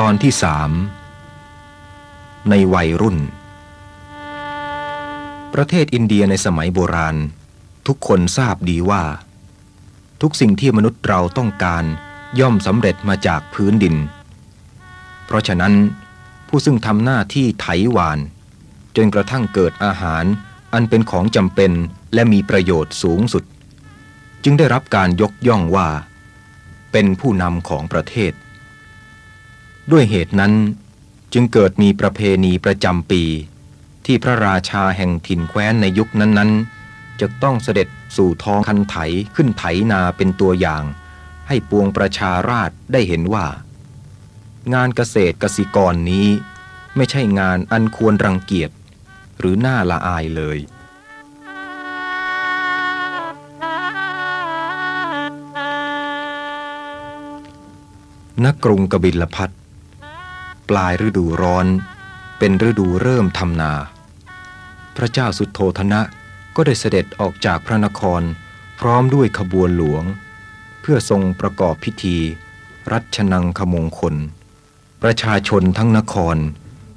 ตอนที่สามในวัยรุ่น ประเทศอินเดียในสมัยโบราณ ทุกคนทราบดีว่า ทุกสิ่งที่มนุษย์เราต้องการย่อมสำเร็จมาจากพื้นดิน เพราะฉะนั้นผู้ซึ่งทำหน้าที่ไถหวาน จนกระทั่งเกิดอาหารอันเป็นของจำเป็นและมีประโยชน์สูงสุด จึงได้รับการยกย่องว่า เป็นผู้นำของประเทศ ด้วยเหตุนั้นจึงเกิดมีประเพณีประจำปี ที่พระราชาแห่งถิ่นแคว้นในยุคนั้นๆ จะต้องเสด็จสู่ท้องคันไถขึ้นไถนาเป็นตัวอย่าง ให้ปวงประชาราษฎรได้เห็นว่า งานเกษตรกสิกรนี้ไม่ใช่งานอันควรรังเกียจ หรือน่าละอายเลยนักกรุงกบิลพัท ปลายฤดูร้อน เป็นฤดูเริ่มทำนา พระเจ้าสุโทธนะก็ได้เสด็จออกจากพระนคร พร้อมด้วยขบวนหลวง เพื่อทรงประกอบพิธี รัชนังขมงคล ประชาชนทั้งนคร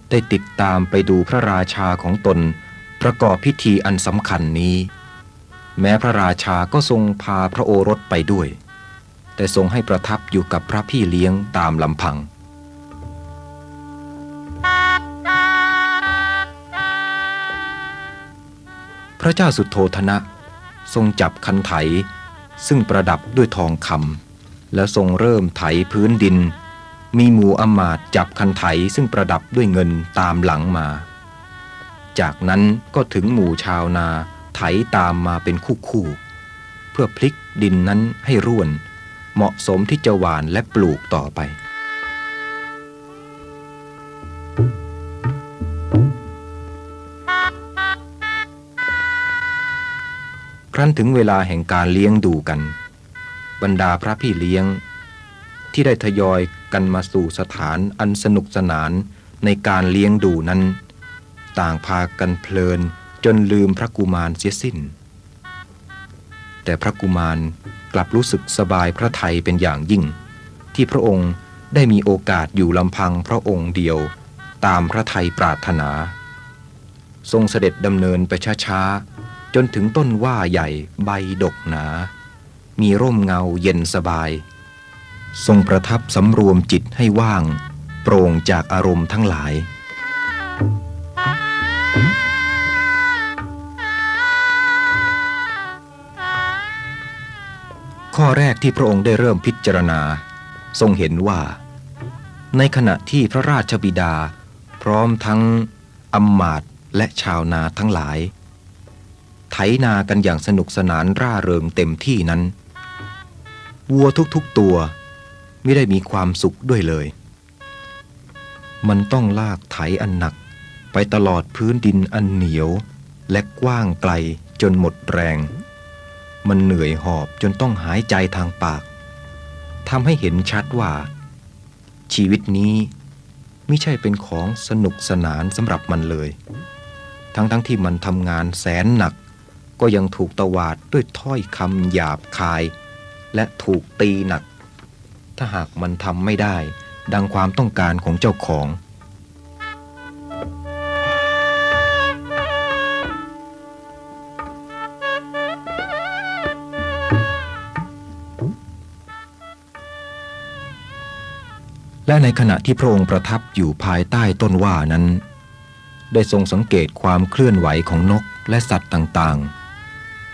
ได้ติดตามไปดูพระราชาของตน ประกอบพิธีอันสำคัญนี้ แม้พระราชาก็ทรงพาพระโอรสไปด้วย แต่ทรงให้ประทับอยู่กับพระพี่เลี้ยงตามลำพัง พระเจ้าสุดโทธนะ ทรงจับคันไถ ซึ่งประดับด้วยทองคำแล้วทรงเริ่มไถพื้นดิน มีหมู่อมาตจับคันไถซึ่งประดับด้วยเงินตามหลังมา จากนั้นก็ถึงหมู่ชาวนาไถตามมาเป็นคู่คู่เพื่อพลิกดินนั้นให้ร่วน เหมาะสมที่จะหวานและปลูกต่อไป ครั้นถึงเวลาแห่งการเลี้ยงดูกัน บรรดาพระพี่เลี้ยง ที่ได้ทยอยกันมาสู่สถานอันสนุกสนานในการเลี้ยงดูนั้น ต่างพากันเพลินจนลืมพระกุมารเสียสิ้น แต่พระกุมารกลับรู้สึกสบายพระไทยเป็นอย่างยิ่ง ที่พระองค์ได้มีโอกาสอยู่ลำพังพระองค์เดียวตามพระไทยปรารถนา ทรงเสด็จดำเนินไปช้าๆ จนถึงต้นว่าใหญ่ใบดกหนา มีร่มเงาเย็นสบาย ทรงประทับสำรวมจิตให้ว่าง โปร่งจากอารมณ์ทั้งหลาย ข้อแรกที่พระองค์ได้เริ่มพิจารณา ทรงเห็นว่า ในขณะที่พระราชบิดา พร้อมทั้งอำมาตย์และชาวนาทั้งหลาย ถนากันอย่างสนุกสนานร่าเริงเต็มที่นั้น วัวทุกๆตัวไม่ได้มีความสุขด้วยเลย มันต้องลากไถอันหนัก ไปตลอดพื้นดินอันเหนียว และกว้างไกลจนหมดแรง มันเหนื่อยหอบจนต้องหายใจทางปากทำให้เห็นชัดว่า ชีวิตนี้ไม่ใช่เป็นของสนุกสนานสำหรับมันเลย ทั้งๆทที่มันทำงานแสนหนัก ก็ยังถูกตวาดด้วยถ้อยคำหยาบคาย และถูกตีหนัก ถ้าหากมันทำไม่ได้ ดังความต้องการของเจ้าของ และในขณะที่พระองค์ประทับอยู่ภายใต้ต้นว่านั้น ได้ทรงสังเกตความเคลื่อนไหวของนกและสัตว์ต่างๆ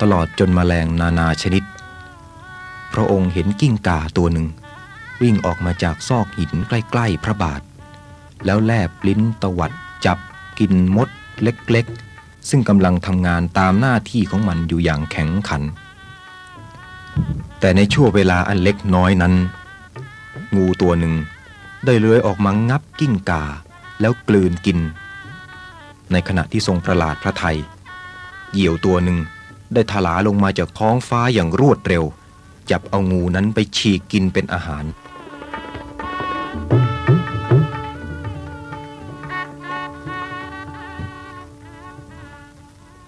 ตลอดจนมแมลงนานาชนิด พระองค์เห็นกิ้งก่าตัวหนึ่ง วิ่งออกมาจากซอกหินใกล้ๆพระบาท แล้วแลบลิ้นตวัดจับกินมดเล็กๆ ซึ่งกำลังทำงานตามหน้าที่ของมันอยู่อย่างแข็งขัน แต่ในช่วงเวลาอันเล็กน้อยนั้น งูตัวหนึ่งได้เลื้อยออกมางับกิ้งก่าแล้วกลืนกิน ในขณะที่ทรงประหลาดพระไทย เหยี่ยวตัวหนึ่ง ได้ถลาลงมาจากท้องฟ้าอย่างรวดเร็ว จับเอางูนั้นไปฉีกกินเป็นอาหาร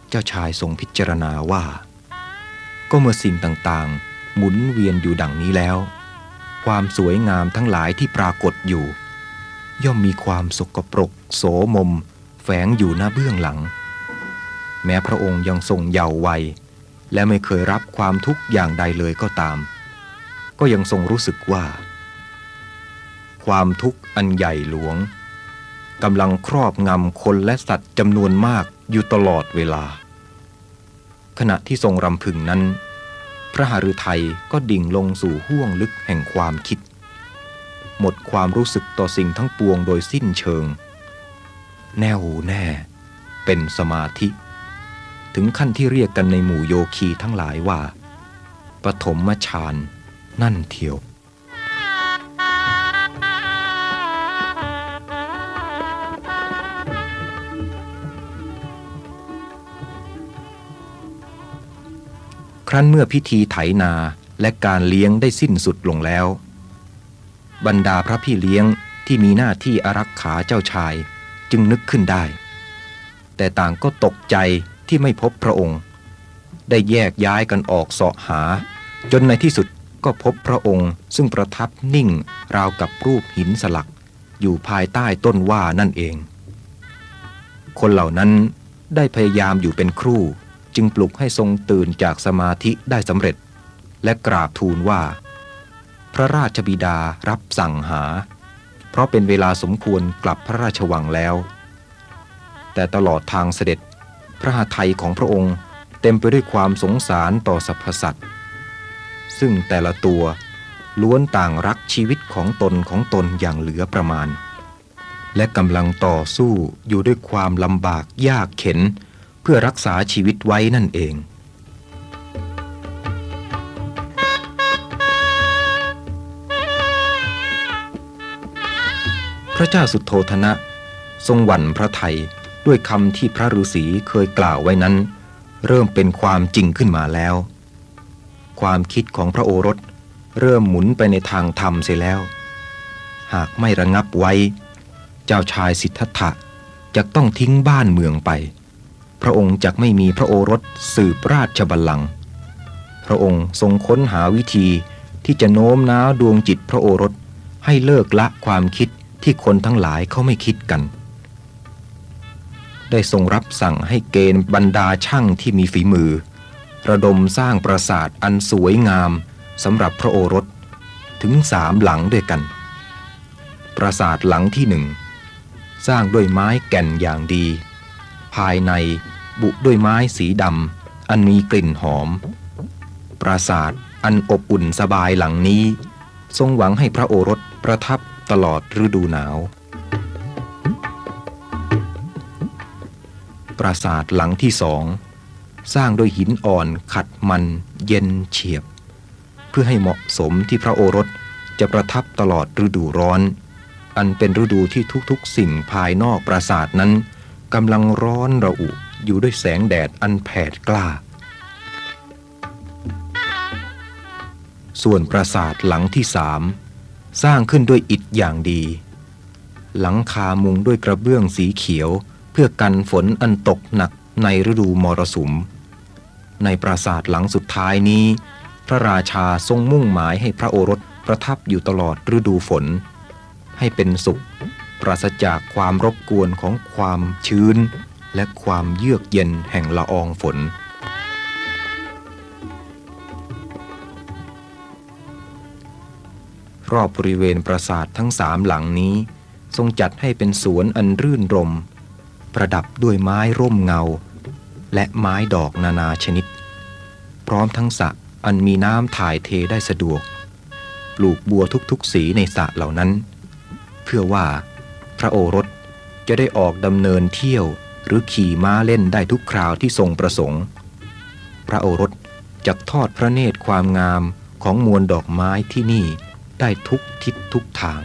เจ้าชายทรงพิจารณาว่า ก็เมื่อสิ่งต่างๆ หมุนเวียนอยู่ดังนี้แล้ว ความสวยงามทั้งหลายที่ปรากฏอยู่ ย่อมมีความสกปรกโสมม แฝงอยู่หน้าเบื้องหลัง แม้พระองค์ยังทรงเยาว์วัย และไม่เคยรับความทุกข์อย่างใดเลยก็ตาม ก็ยังทรงรู้สึกว่า ความทุกข์อันใหญ่หลวงกำลังครอบงำคนและสัตว์จำนวนมากอยู่ตลอดเวลา ขณะที่ทรงรำพึงนั้น พระหฤทัยก็ดิ่งลงสู่ห้วงลึกแห่งความคิด หมดความรู้สึกต่อสิ่งทั้งปวงโดยสิ้นเชิง แน่วแน่ เป็นสมาธิ ถึงขั้นที่เรียกกันในหมู่โยคีทั้งหลายว่า ปฐมฌานนั่นเทียวครั้นเมื่อพิธีไถนาและการเลี้ยงได้สิ้นสุดลงแล้ว บรรดาพระพี่เลี้ยงที่มีหน้าที่อารักขาเจ้าชายจึงนึกขึ้นได้ แต่ต่างก็ตกใจ ที่ไม่พบพระองค์ ได้แยกย้ายกันออกเสาะหา จนในที่สุดก็พบพระองค์ ซึ่งประทับนิ่งราวกับรูปหินสลัก อยู่ภายใต้ต้นว่านั่นเอง คนเหล่านั้นได้พยายามอยู่เป็นครู่ จึงปลุกให้ทรงตื่นจากสมาธิได้สำเร็จ และกราบทูลว่า พระราชบิดารับสั่งหา เพราะเป็นเวลาสมควรกลับพระราชวังแล้ว แต่ตลอดทางเสด็จ ระหทัยของพระองค์เต็มไปด้วยความสงสารต่อสรรพสัตว์ ซึ่งแต่ละตัวล้วนต่างรักชีวิตของตนของตนอย่างเหลือประมาณ และกำลังต่อสู้อยู่ด้วยความลำบากยากเข็น เพื่อรักษาชีวิตไว้นั่นเองพระเจ้าสุโธธนะ ทรงหวั่นพระไทย ด้วยคำที่พระฤาษีเคยกล่าวไว้นั้น เริ่มเป็นความจริงขึ้นมาแล้ว ความคิดของพระโอรสเริ่มหมุนไปในทางธรรมเสียแล้ว หากไม่ระงับไว้ เจ้าชายสิทธัตถะจะต้องทิ้งบ้านเมืองไป พระองค์จักไม่มีพระโอรสสืบราชบัลลังก์พระองค์ทรงค้นหาวิธีที่จะโน้มน้าวดวงจิตพระโอรสให้เลิกละความคิดที่คนทั้งหลายเขาไม่คิดกัน ได้ทรงรับสั่งให้เกณฑ์บรรดาช่างที่มีฝีมือ ระดมสร้างปราสาทอันสวยงามสำหรับพระโอรสถึงสามหลังด้วยกัน ปราสาทหลังที่หนึ่งสร้างด้วยไม้แก่นอย่างดี ภายในบุด้วยไม้สีดำอันมีกลิ่นหอม ปราสาทอันอบอุ่นสบายหลังนี้ ทรงหวังให้พระโอรสประทับตลอดฤดูหนาว ปราสาทหลังที่สอง สร้างด้วยหินอ่อนขัดมันเย็นเฉียบ เพื่อให้เหมาะสมที่พระโอรสจะประทับตลอดฤดูร้อน อันเป็นฤดูที่ทุกๆ สิ่งภายนอกปราสาทนั้นกำลังร้อนระอุอยู่ด้วยแสงแดดอันแผดกล้า ส่วนปราสาทหลังที่สามสร้างขึ้นด้วยอิฐอย่างดี หลังคามุงด้วยกระเบื้องสีเขียว เพื่อกันฝนอันตกหนักในฤดูมรสุม ในปราสาทหลังสุดท้ายนี้ พระราชาทรงมุ่งหมายให้พระโอรสประทับอยู่ตลอดฤดูฝน ให้เป็นสุข ปราศจากความรบกวนของความชื้น และความเยือกเย็นแห่งละอองฝนรอบบริเวณปราสาททั้งสามหลังนี้ ทรงจัดให้เป็นสวนอันรื่นรม ประดับด้วยไม้ร่มเงา และไม้ดอกนานาชนิด พร้อมทั้งสระอันมีน้ำถ่ายเทได้สะดวก ปลูกบัวทุกๆสีในสระเหล่านั้น เพื่อว่าพระโอรสจะได้ออกดำเนินเที่ยวหรือขี่ม้าเล่นได้ทุกคราวที่ทรงประสงค์ พระโอรสจะทอดพระเนตรความงามของมวลดอกไม้ที่นี่ได้ทุกทิศทุกทาง